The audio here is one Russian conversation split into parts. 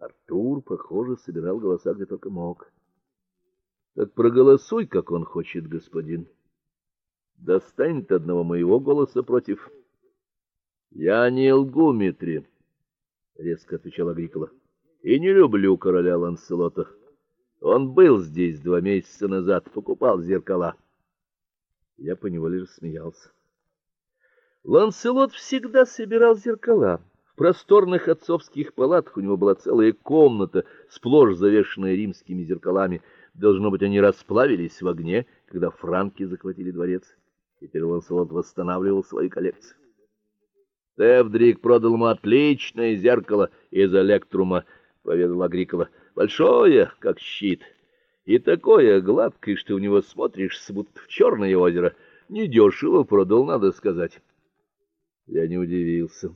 Артур, похоже, собирал голоса где только мог. Так проголосуй, как он хочет, господин. Достанет одного моего голоса против. Я не лгу, Митри, резко отвечал Агрикола. И не люблю короля Ланселота. Он был здесь два месяца назад, покупал зеркала. Я поневоле рассмеялся. Ланселот всегда собирал зеркала. Просторных отцовских палатах у него была целая комната, сплошь завешенная римскими зеркалами. Должно быть, они расплавились в огне, когда франки захватили дворец. Теперь Ланселот восстанавливал свою коллекцию. Тевдрик продал ему отличное зеркало из электрума, поведал Агрикола. Большое, как щит, и такое гладкое, что у него смотришь, будто в черное озеро. Недешево продал, надо сказать. Я не удивился.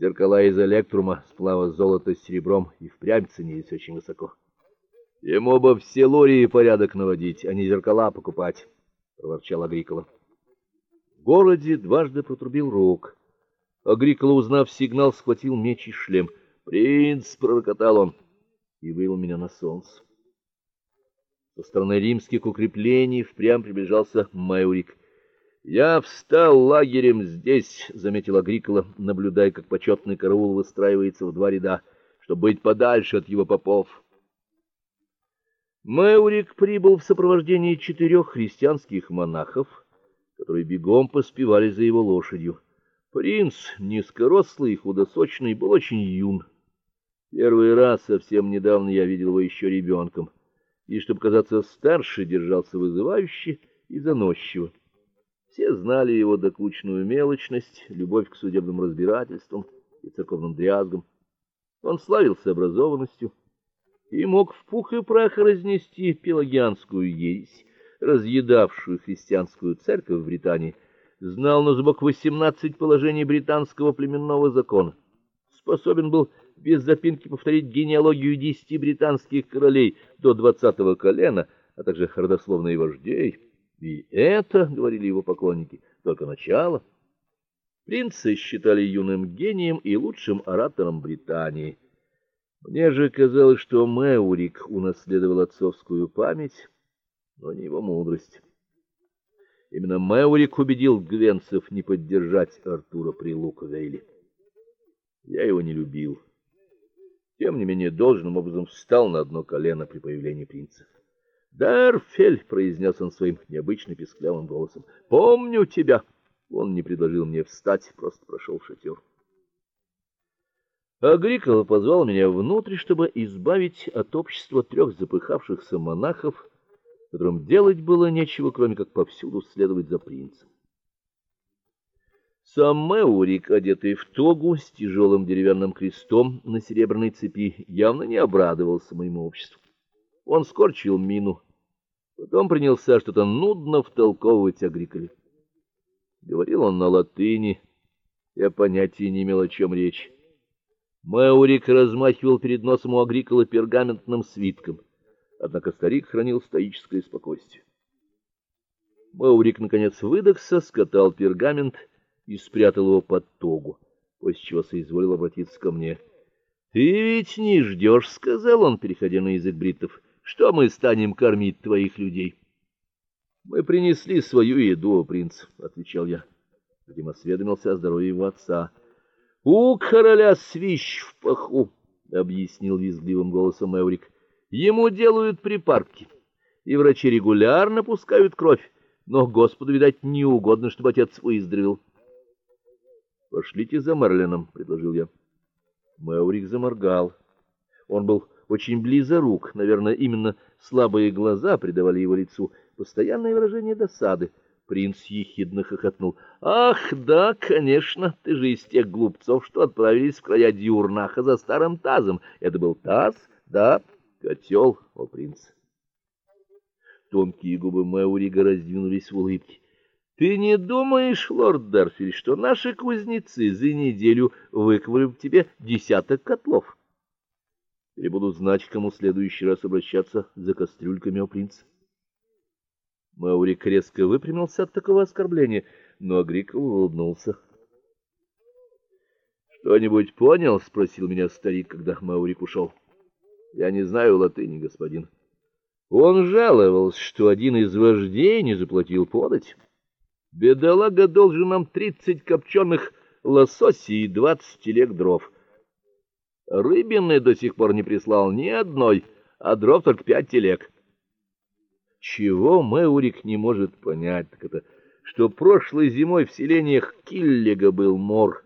Зеркала из электрума, сплава золота с серебром и впрямь ценились очень высоко. Ему бы все лории порядок наводить, а не зеркала покупать, проворчал Агрикола. В городе дважды протрубил рог. Агрикола, узнав сигнал, схватил меч и шлем. "Принц", пророкотал он и вывел меня на солнце. Со стороны римских укреплений впрямь приближался Майурик. Я встал лагерем здесь, заметил Агрикола, наблюдая, как почетный караул выстраивается в два ряда, чтобы быть подальше от его попов. Мэурик прибыл в сопровождении четырех христианских монахов, которые бегом поспевали за его лошадью. Принц, низкорослый и худосочный, был очень юн. Первый раз совсем недавно я видел его еще ребенком, и чтобы казаться старше, держался вызывающе и заносчиво. Все знали его докучную мелочность, любовь к судебным разбирательствам и церковным дрязгам. Он славился образованностью и мог в пух и прах разнести пелагианскую ересь, разъедавшую христианскую церковь в Британии, знал на зубок 18 положений британского племенного закона. Способен был без запинки повторить генеалогию десяти британских королей до двадцатого колена, а также родословные вождей. И это, говорили его поклонники, только начало. Принца считали юным гением и лучшим оратором Британии. Мне же казалось, что Мэурик унаследовал отцовскую память, но не его мудрость. Именно Мэурик убедил гвенцев не поддержать Артура при Луковейле. Я его не любил. Тем не менее, должным образом встал на одно колено при появлении принца. "Дарфель", произнес он своим необычно песклявым голосом. "Помню тебя". Он не предложил мне встать, просто прошел в шатер. Агрикола позвал меня внутрь, чтобы избавить от общества трех запыхавшихся монахов, которым делать было нечего, кроме как повсюду следовать за принцем. Сам Мэурик, одетый в тогу с тяжелым деревянным крестом на серебряной цепи, явно не обрадовался моему обществу. Он скорчил мину, потом принялся что-то нудно втолковывать Агриколе. Говорил он на латыни, я понятия не имел, о чем речь. Мэурик размахивал перед носом у Агриколы пергаментным свитком, однако старик хранил стоическое спокойствие. Мэурик наконец выдохся, скатал пергамент и спрятал его под тогу, после чего соизволил обратиться ко мне. Ты ведь не ждешь, — сказал он, переходя на язык бриттов, — что мы станем кормить твоих людей. Мы принесли свою еду, принц, отвечал я. Затем осведомился о здоровье его отца. У короля свищ в паху, объяснил визгливым голосом Эврик. Ему делают припарки, и врачи регулярно пускают кровь, но Господу, видать, не угодно, чтобы отец выздоровел. Пошлите за Марленом, предложил я. Мэурик заморгал. Он был очень близорук, наверное, именно слабые глаза придавали его лицу постоянное выражение досады. Принц ехидно хохотнул. Ах, да, конечно, ты же из тех глупцов, что отправились в края Дюрнаха за старым тазом. Это был таз, да, котел, о принц. Тонкие губы Мэурига раздвинулись в улыбке. Ты не думаешь, лорд Дарфиль, что наши кузнецы за неделю выковали тебе десяток котлов? Или буду знать, к кому в следующий раз обращаться за кастрюльками, о принц. Маурик резко выпрямился от такого оскорбления, но Агрикол улыбнулся. Что-нибудь понял? спросил меня старик, когда Маурик ушел. Я не знаю латыни, господин. Он жаловался, что один из вождей не заплатил подать. Бедолага должен нам тридцать копченых лососей и двадцать телег дров. Рыбины до сих пор не прислал ни одной, а дров только пять телег. Чего Мэурик не может понять, так это, что прошлой зимой в селениях Киллега был мор.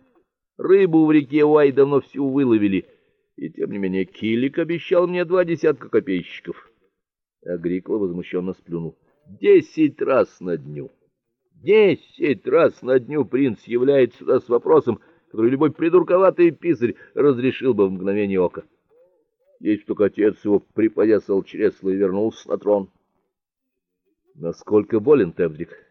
Рыбу в реке Уай давно всю выловили, и тем не менее Киллик обещал мне два десятка копейщиков. Агрикла возмущенно сплюнул. Десять раз на дню. Десять раз на дню принц является сюда с вопросом, который любой придурковатый писарь разрешил бы в мгновение ока. Есть только отец его припоясал чресло и вернулся на трон. Насколько болен Тевдрик?